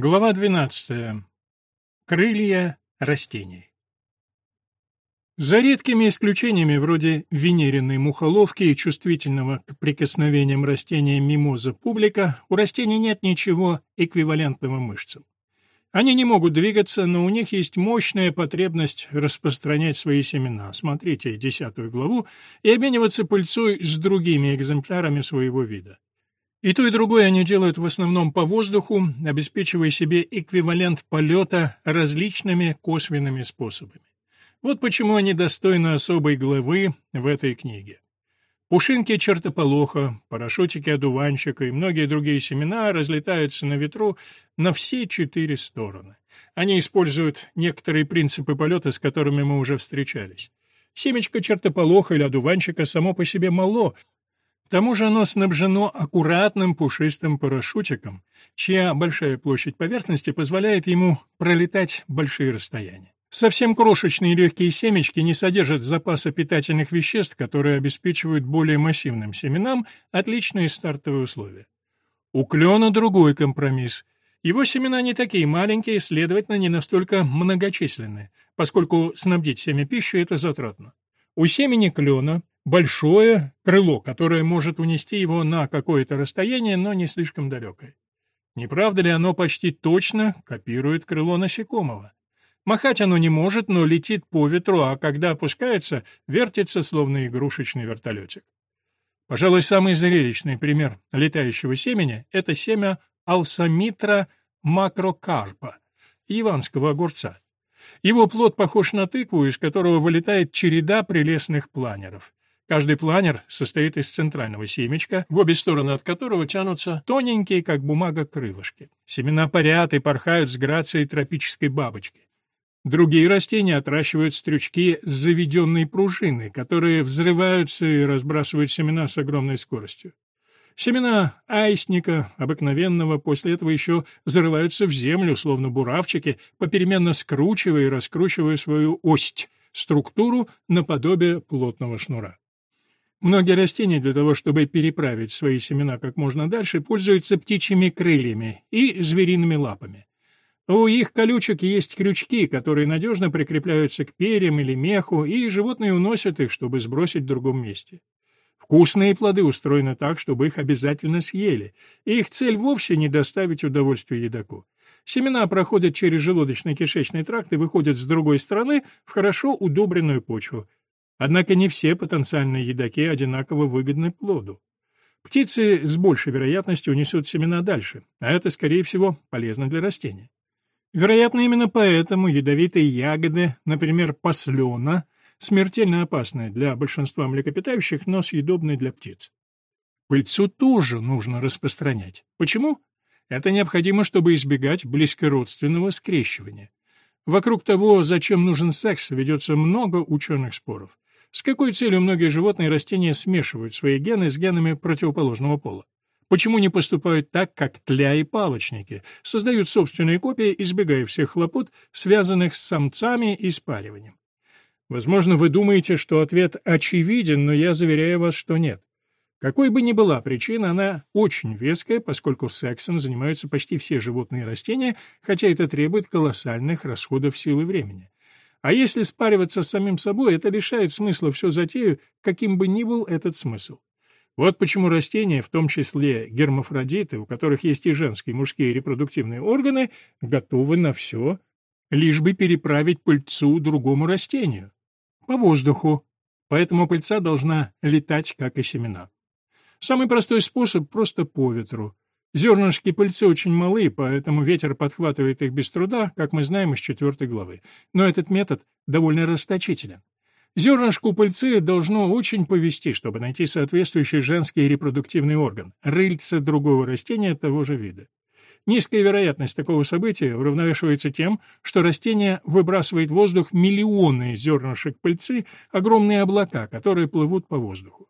Глава 12. Крылья растений. За редкими исключениями вроде венериной мухоловки и чувствительного к прикосновениям растения мимоза публика, у растений нет ничего эквивалентного мышцам. Они не могут двигаться, но у них есть мощная потребность распространять свои семена, смотрите десятую главу, и обмениваться пыльцой с другими экземплярами своего вида. И то, и другое они делают в основном по воздуху, обеспечивая себе эквивалент полета различными косвенными способами. Вот почему они достойны особой главы в этой книге. Пушинки чертополоха, парашютики одуванчика и многие другие семена разлетаются на ветру на все четыре стороны. Они используют некоторые принципы полета, с которыми мы уже встречались. Семечко чертополоха или одуванчика само по себе мало, к тому же оно снабжено аккуратным пушистым парашютиком, чья большая площадь поверхности позволяет ему пролетать большие расстояния. Совсем крошечные легкие семечки не содержат запаса питательных веществ, которые обеспечивают более массивным семенам отличные стартовые условия. У клена другой компромисс. Его семена не такие маленькие, следовательно, не настолько многочисленные, поскольку снабдить семя пищей это затратно. У семени клена большое крыло, которое может унести его на какое-то расстояние, но не слишком далекое. Не правда ли оно почти точно копирует крыло насекомого? Махать оно не может, но летит по ветру, а когда опускается, вертится, словно игрушечный вертолетик. Пожалуй, самый зрелищный пример летающего семени — это семя алсамитра макрокарпа, иванского огурца. Его плод похож на тыкву, из которого вылетает череда прелестных планеров. Каждый планер состоит из центрального семечка, в обе стороны от которого тянутся тоненькие, как бумага, крылышки. Семена парят и порхают с грацией тропической бабочки. Другие растения отращивают стрючки с заведенной пружиной, которые взрываются и разбрасывают семена с огромной скоростью. Семена аистника обыкновенного после этого еще зарываются в землю, словно буравчики, попеременно скручивая и раскручивая свою ось, структуру наподобие плотного шнура. Многие растения для того, чтобы переправить свои семена как можно дальше, пользуются птичьими крыльями и звериными лапами. У их колючек есть крючки, которые надежно прикрепляются к перьям или меху, и животные уносят их, чтобы сбросить в другом месте. Вкусные плоды устроены так, чтобы их обязательно съели, и их цель вовсе не доставить удовольствия едоку. Семена проходят через желудочно-кишечный тракт и выходят с другой стороны в хорошо удобренную почву. Однако не все потенциальные едоки одинаково выгодны плоду. Птицы с большей вероятностью унесут семена дальше, а это, скорее всего, полезно для растения. Вероятно, именно поэтому ядовитые ягоды, например, послена, смертельно опасны для большинства млекопитающих, но съедобны для птиц. Пыльцу тоже нужно распространять. Почему? Это необходимо, чтобы избегать близкородственного скрещивания. Вокруг того, зачем нужен секс, ведется много ученых споров. С какой целью многие животные и растения смешивают свои гены с генами противоположного пола? Почему не поступают так, как тля и палочники, создают собственные копии, избегая всех хлопот, связанных с самцами и спариванием? Возможно, вы думаете, что ответ очевиден, но я заверяю вас, что нет. Какой бы ни была причина, она очень веская, поскольку сексом занимаются почти все животные и растения, хотя это требует колоссальных расходов сил и времени. А если спариваться с самим собой, это лишает смысла всю затею, каким бы ни был этот смысл. Вот почему растения, в том числе гермафродиты, у которых есть и женские, и мужские репродуктивные органы, готовы на все, лишь бы переправить пыльцу другому растению. По воздуху. Поэтому пыльца должна летать, как и семена. Самый простой способ — просто по ветру. Зернышки пыльцы очень малы, поэтому ветер подхватывает их без труда, как мы знаем из четвертой главы. Но этот метод довольно расточителен. Зернышку пыльцы должно очень повести, чтобы найти соответствующий женский репродуктивный орган, рыльце другого растения того же вида. Низкая вероятность такого события уравновешивается тем, что растение выбрасывает в воздух миллионы зернышек пыльцы, огромные облака, которые плывут по воздуху.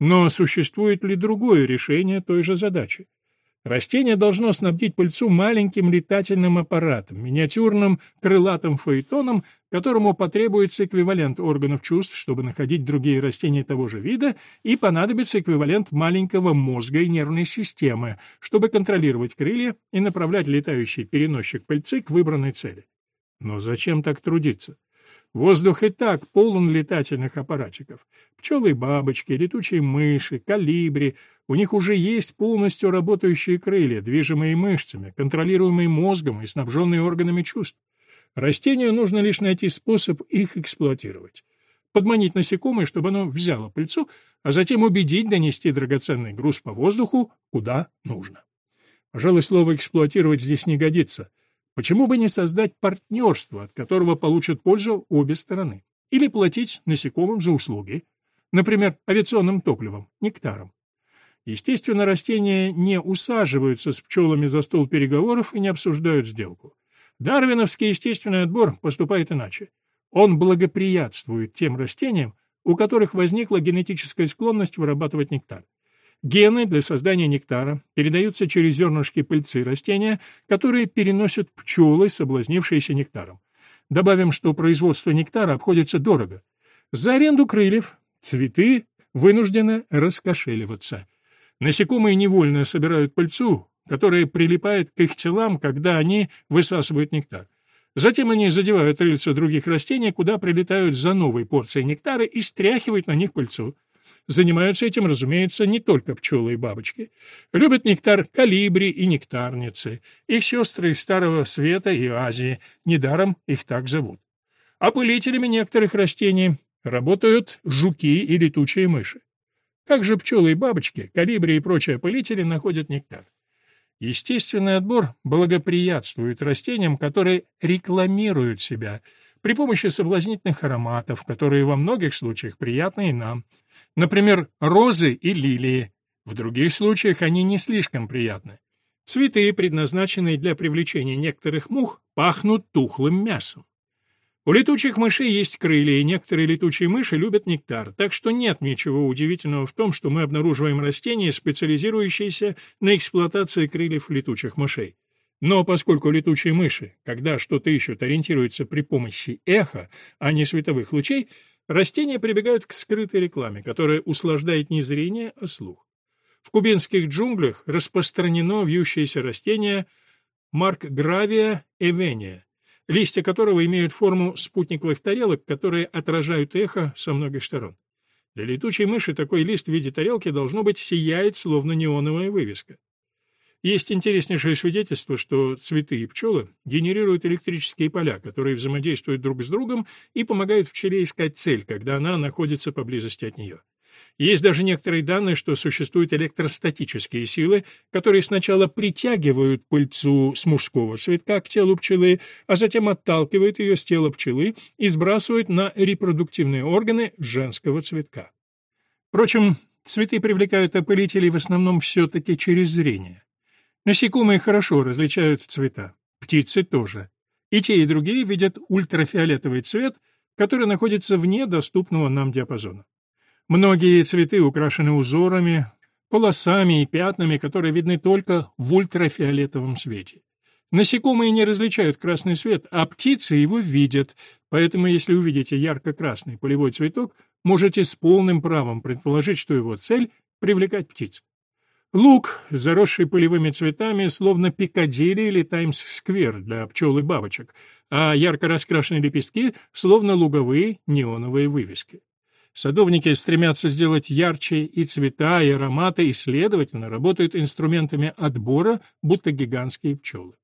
Но существует ли другое решение той же задачи? Растение должно снабдить пыльцу маленьким летательным аппаратом, миниатюрным крылатым фаэтоном, которому потребуется эквивалент органов чувств, чтобы находить другие растения того же вида, и понадобится эквивалент маленького мозга и нервной системы, чтобы контролировать крылья и направлять летающий переносчик пыльцы к выбранной цели. Но зачем так трудиться? Воздух и так полон летательных аппаратчиков. Пчелы и бабочки, летучие мыши, калибри. У них уже есть полностью работающие крылья, движимые мышцами, контролируемые мозгом и снабженные органами чувств. Растению нужно лишь найти способ их эксплуатировать. Подманить насекомое, чтобы оно взяло пыльцу, а затем убедить донести драгоценный груз по воздуху куда нужно. Пожалуй, слово «эксплуатировать» здесь не годится — Почему бы не создать партнерство, от которого получат пользу обе стороны? Или платить насекомым за услуги, например, авиационным топливом, нектаром. Естественно, растения не усаживаются с пчелами за стол переговоров и не обсуждают сделку. Дарвиновский естественный отбор поступает иначе. Он благоприятствует тем растениям, у которых возникла генетическая склонность вырабатывать нектар. Гены для создания нектара передаются через зернышки пыльцы растения, которые переносят пчелы, соблазнившиеся нектаром. Добавим, что производство нектара обходится дорого. За аренду крыльев цветы вынуждены раскошеливаться. Насекомые невольно собирают пыльцу, которая прилипает к их телам, когда они высасывают нектар. Затем они задевают рыльца других растений, куда прилетают за новой порцией нектара и стряхивают на них пыльцу. Занимаются этим, разумеется, не только пчелы и бабочки. Любят нектар калибри и нектарницы, их сестры из Старого Света и Азии, недаром их так зовут. Опылителями некоторых растений работают жуки и летучие мыши. Как же пчелы и бабочки, калибри и прочие опылители находят нектар? Естественный отбор благоприятствует растениям, которые рекламируют себя при помощи соблазнительных ароматов, которые во многих случаях приятны и нам, Например, розы и лилии. В других случаях они не слишком приятны. Цветы, предназначенные для привлечения некоторых мух, пахнут тухлым мясом. У летучих мышей есть крылья, и некоторые летучие мыши любят нектар, так что нет ничего удивительного в том, что мы обнаруживаем растения, специализирующиеся на эксплуатации крыльев летучих мышей. Но поскольку летучие мыши, когда что-то ищут, ориентируются при помощи эха, а не световых лучей, Растения прибегают к скрытой рекламе, которая услаждает не зрение, а слух. В кубинских джунглях распространено вьющееся растение Маркгравия эвения, листья которого имеют форму спутниковых тарелок, которые отражают эхо со многих сторон. Для летучей мыши такой лист в виде тарелки должно быть сияет, словно неоновая вывеска. Есть интереснейшее свидетельство, что цветы и пчелы генерируют электрические поля, которые взаимодействуют друг с другом и помогают пчеле искать цель, когда она находится поблизости от нее. Есть даже некоторые данные, что существуют электростатические силы, которые сначала притягивают пыльцу с мужского цветка к телу пчелы, а затем отталкивают ее с тела пчелы и сбрасывают на репродуктивные органы женского цветка. Впрочем, цветы привлекают опылителей в основном все-таки через зрение. Насекомые хорошо различают цвета, птицы тоже. И те, и другие видят ультрафиолетовый цвет, который находится вне доступного нам диапазона. Многие цветы украшены узорами, полосами и пятнами, которые видны только в ультрафиолетовом свете. Насекомые не различают красный свет, а птицы его видят, поэтому если увидите ярко-красный полевой цветок, можете с полным правом предположить, что его цель — привлекать птиц. Луг, заросший полевыми цветами, словно Пикадилли или Таймс-сквер для пчел и бабочек, а ярко раскрашенные лепестки — словно луговые неоновые вывески. Садовники стремятся сделать ярче и цвета, и ароматы, и, следовательно, работают инструментами отбора, будто гигантские пчелы.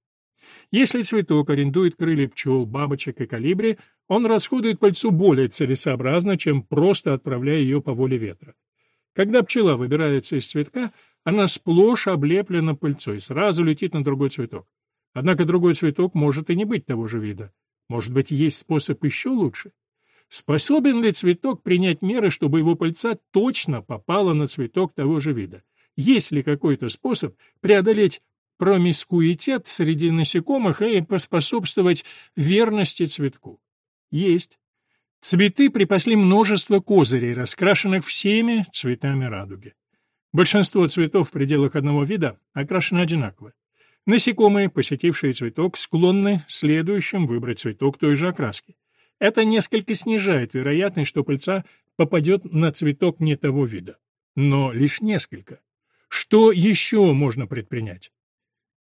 Если цветок арендует крылья пчел, бабочек и калибри, он расходует пыльцу более целесообразно, чем просто отправляя ее по воле ветра. Когда пчела выбирается из цветка, она сплошь облеплена пыльцой, сразу летит на другой цветок. Однако другой цветок может и не быть того же вида. Может быть, есть способ еще лучше? Способен ли цветок принять меры, чтобы его пыльца точно попала на цветок того же вида? Есть ли какой-то способ преодолеть промискуитет среди насекомых и поспособствовать верности цветку? Есть. Цветы припасли множество козырей, раскрашенных всеми цветами радуги. Большинство цветов в пределах одного вида окрашены одинаково. Насекомые, посетившие цветок, склонны следующим выбрать цветок той же окраски. Это несколько снижает вероятность, что пыльца попадет на цветок не того вида. Но лишь несколько. Что еще можно предпринять?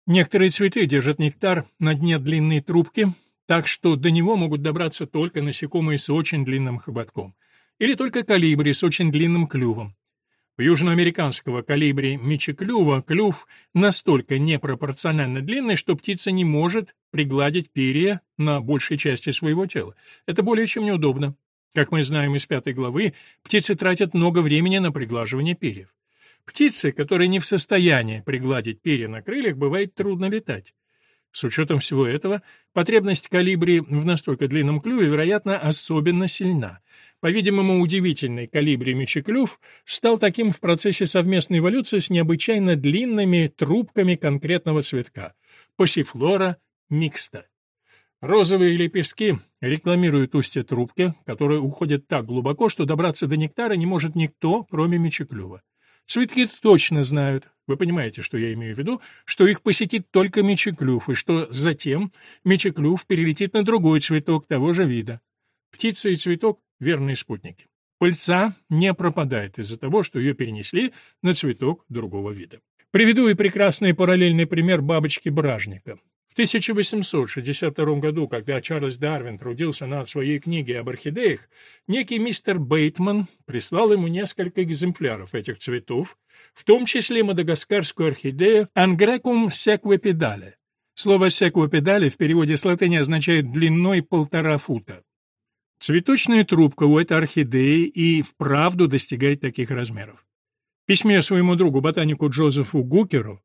Некоторые цветы держат нектар на дне длинной трубки, так что до него могут добраться только насекомые с очень длинным хоботком, или только калибри с очень длинным клювом. У южноамериканского калибри мечеклюва клюв настолько непропорционально длинный, что птица не может пригладить перья на большей части своего тела. Это более чем неудобно. Как мы знаем из пятой главы, птицы тратят много времени на приглаживание перьев. Птицы, которые не в состоянии пригладить перья на крыльях, бывает трудно летать. С учетом всего этого, потребность калибри в настолько длинном клюве, вероятно, особенно сильна. По-видимому, удивительный калибри мечеклюв стал таким в процессе совместной эволюции с необычайно длинными трубками конкретного цветка – пассифлора микста. Розовые лепестки рекламируют устье трубки, которая уходит так глубоко, что добраться до нектара не может никто, кроме мечеклюва. Цветки точно знают, вы понимаете, что я имею в виду, что их посетит только мечеклюв, и что затем мечеклюв перелетит на другой цветок того же вида. Птица и цветок — верные спутники. Пыльца не пропадает из-за того, что ее перенесли на цветок другого вида. Приведу и прекрасный параллельный пример бабочки-бражника. 1862 году, когда Чарльз Дарвин трудился над своей книгой об орхидеях, некий мистер Бейтман прислал ему несколько экземпляров этих цветов, в том числе мадагаскарскую орхидею Ангрекум секвепедале. Слово секвепедале в переводе с латыни означает «длиной полтора фута». Цветочная трубка у этой орхидеи и вправду достигает таких размеров. В письме своему другу, ботанику Джозефу Гукеру,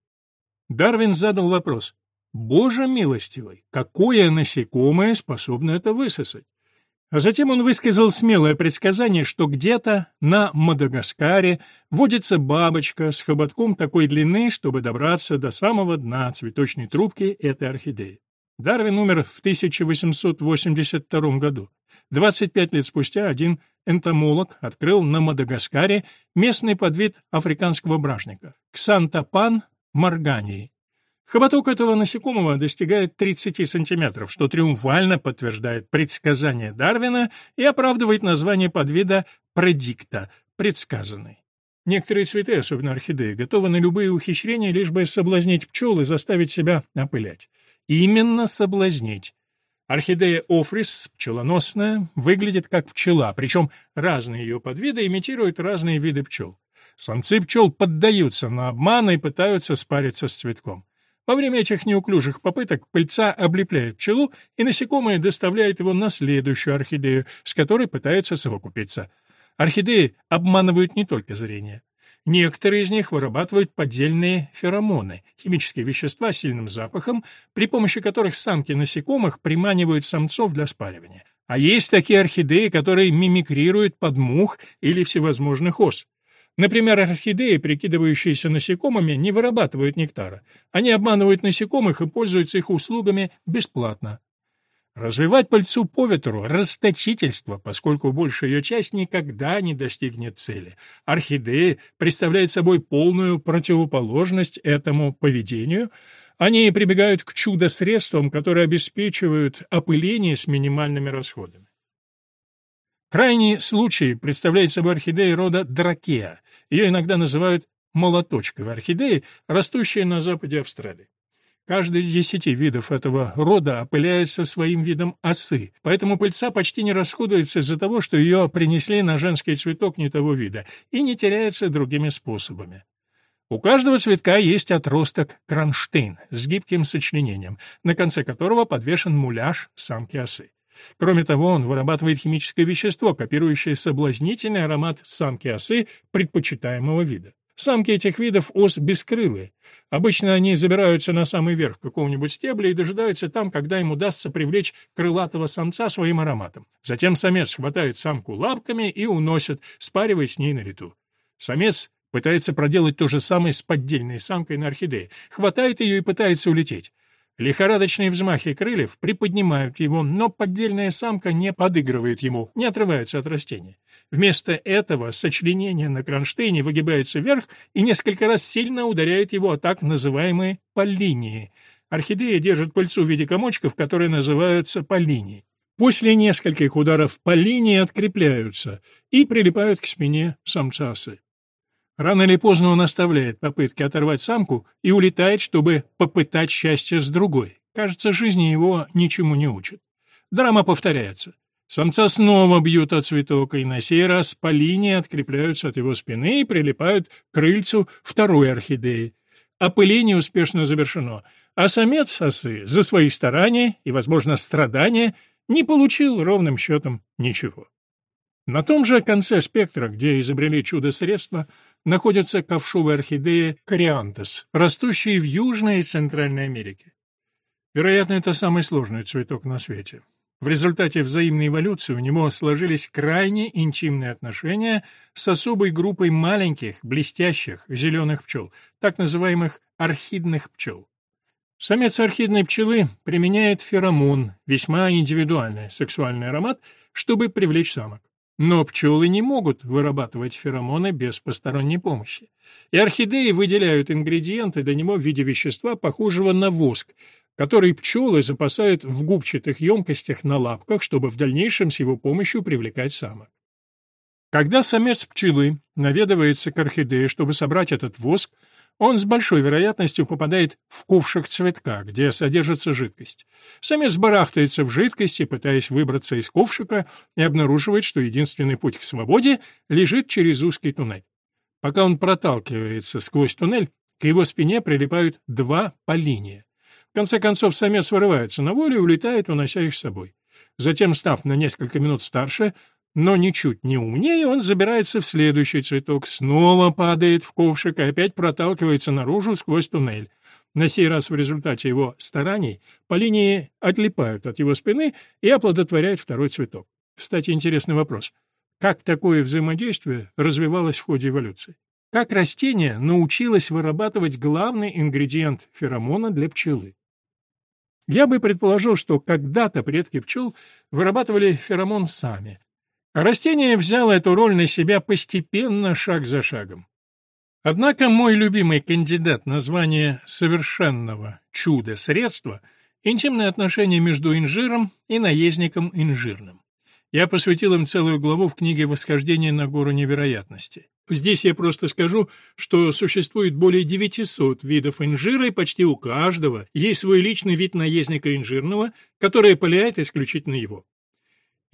Дарвин задал вопрос, Боже милостивый, какое насекомое способно это высосать? А затем он высказал смелое предсказание, что где-то на Мадагаскаре водится бабочка с хоботком такой длины, чтобы добраться до самого дна цветочной трубки этой орхидеи. Дарвин умер в 1882 году. 25 лет спустя один энтомолог открыл на Мадагаскаре местный подвид африканского бражника – ксантопан маргании. Хоботок этого насекомого достигает 30 сантиметров, что триумфально подтверждает предсказание Дарвина и оправдывает название подвида предикта — предсказанный. Некоторые цветы, особенно орхидеи, готовы на любые ухищрения, лишь бы соблазнить пчел и заставить себя опылять. Именно соблазнить. Орхидея офрис, пчелоносная, выглядит как пчела, причем разные ее подвиды имитируют разные виды пчел. Самцы пчел поддаются на обман и пытаются спариться с цветком. Во время этих неуклюжих попыток пыльца облепляет пчелу, и насекомое доставляет его на следующую орхидею, с которой пытаются совокупиться. Орхидеи обманывают не только зрение. Некоторые из них вырабатывают поддельные феромоны, химические вещества с сильным запахом, при помощи которых самки насекомых приманивают самцов для спаривания. А есть такие орхидеи, которые мимикрируют под мух или всевозможных ос. Например, орхидеи, прикидывающиеся насекомыми, не вырабатывают нектара. Они обманывают насекомых и пользуются их услугами бесплатно. Развивать пыльцу по ветру — расточительство, поскольку большая ее часть никогда не достигнет цели. Орхидеи представляют собой полную противоположность этому поведению. Они прибегают к чудо-средствам, которые обеспечивают опыление с минимальными расходами. Крайний случай представляет собой орхидея рода дракеа. Ее иногда называют молоточковой орхидеей, растущей на западе Австралии. Каждый из десяти видов этого рода опыляется своим видом осы, поэтому пыльца почти не расходуется из-за того, что ее принесли на женский цветок не того вида, и не теряется другими способами. У каждого цветка есть отросток кронштейн с гибким сочленением, на конце которого подвешен муляж самки осы. Кроме того, он вырабатывает химическое вещество, копирующее соблазнительный аромат самки осы предпочитаемого вида. Самки этих видов ос бескрылые. Обычно они забираются на самый верх какого-нибудь стебля и дожидаются там, когда им удастся привлечь крылатого самца своим ароматом. Затем самец хватает самку лапками и уносит, спаривая с ней на лету. Самец пытается проделать то же самое с поддельной самкой на орхидее, хватает ее и пытается улететь. Лихорадочные взмахи крыльев приподнимают его, но поддельная самка не подыгрывает ему, не отрывается от растения. Вместо этого сочленение на кронштейне выгибается вверх и несколько раз сильно ударяет его о так называемые поллинии. Орхидея держит пыльцу в виде комочков, которые называются поллинии. после нескольких ударов по линии открепляются и прилипают к спине самца осы. Рано или поздно он оставляет попытки оторвать самку и улетает, чтобы попытать счастье с другой. Кажется, жизни его ничему не учит. Драма повторяется. Самца снова бьют от цветок, и на сей раз по линии открепляются от его спины и прилипают к крыльцу второй орхидеи. Опыление успешно завершено, а самец осы за свои старания и, возможно, страдания не получил ровным счетом ничего. На том же конце спектра, где изобрели чудо-средства, находятся ковшовые орхидеи кориантес, растущие в Южной и Центральной Америке. Вероятно, это самый сложный цветок на свете. В результате взаимной эволюции у него сложились крайне интимные отношения с особой группой маленьких, блестящих, зеленых пчел, так называемых орхидных пчел. Самец орхидной пчелы применяет феромон, весьма индивидуальный сексуальный аромат, чтобы привлечь самок. Но пчелы не могут вырабатывать феромоны без посторонней помощи. И орхидеи выделяют ингредиенты для него в виде вещества, похожего на воск, который пчелы запасают в губчатых емкостях на лапках, чтобы в дальнейшем с его помощью привлекать самок. Когда самец пчелы наведывается к орхидее, чтобы собрать этот воск, он с большой вероятностью попадает в ковшик цветка, где содержится жидкость. Самец барахтается в жидкости, пытаясь выбраться из ковшика, и обнаруживает, что единственный путь к свободе лежит через узкий туннель. Пока он проталкивается сквозь туннель, к его спине прилипают два полиния. В конце концов, самец вырывается на волю и улетает, унося их с собой. Затем, став на несколько минут старше, но ничуть не умнее, он забирается в следующий цветок, снова падает в ковшик и опять проталкивается наружу сквозь туннель. На сей раз в результате его стараний по линии отлипают от его спины и оплодотворяют второй цветок. Кстати, интересный вопрос. Как такое взаимодействие развивалось в ходе эволюции? Как растение научилось вырабатывать главный ингредиент феромона для пчелы? Я бы предположил, что когда-то предки пчел вырабатывали феромон сами, Растение взяло эту роль на себя постепенно, шаг за шагом. Однако мой любимый кандидат на звание совершенного чуда-средства — интимные отношения между инжиром и наездником инжирным. Я посвятил им целую главу в книге «Восхождение на гору невероятности». Здесь я просто скажу, что существует более 900 видов инжира, и почти у каждого есть свой личный вид наездника инжирного, который опыляет исключительно его.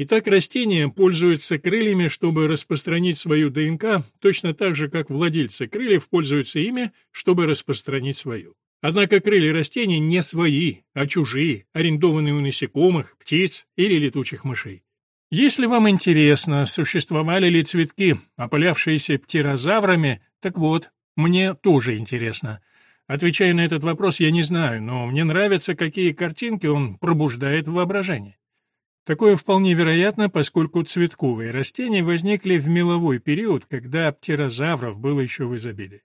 Итак, растения пользуются крыльями, чтобы распространить свою ДНК, точно так же, как владельцы крыльев пользуются ими, чтобы распространить свою. Однако крылья растений не свои, а чужие, арендованные у насекомых, птиц или летучих мышей. Если вам интересно, существовали ли цветки, опылявшиеся птерозаврами, так вот, мне тоже интересно. Отвечая на этот вопрос, я не знаю, но мне нравятся, какие картинки он пробуждает в воображении. Такое вполне вероятно, поскольку цветковые растения возникли в меловой период, когда птерозавров было еще в изобилии.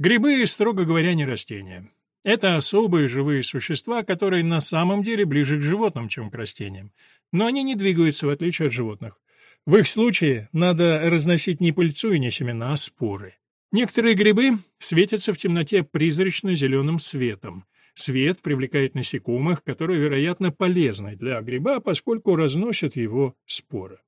Грибы, строго говоря, не растения. Это особые живые существа, которые на самом деле ближе к животным, чем к растениям. Но они не двигаются, в отличие от животных. В их случае надо разносить не пыльцу и не семена, а споры. Некоторые грибы светятся в темноте призрачно-зеленым светом. Свет привлекает насекомых, которые, вероятно, полезны для гриба, поскольку разносят его споры.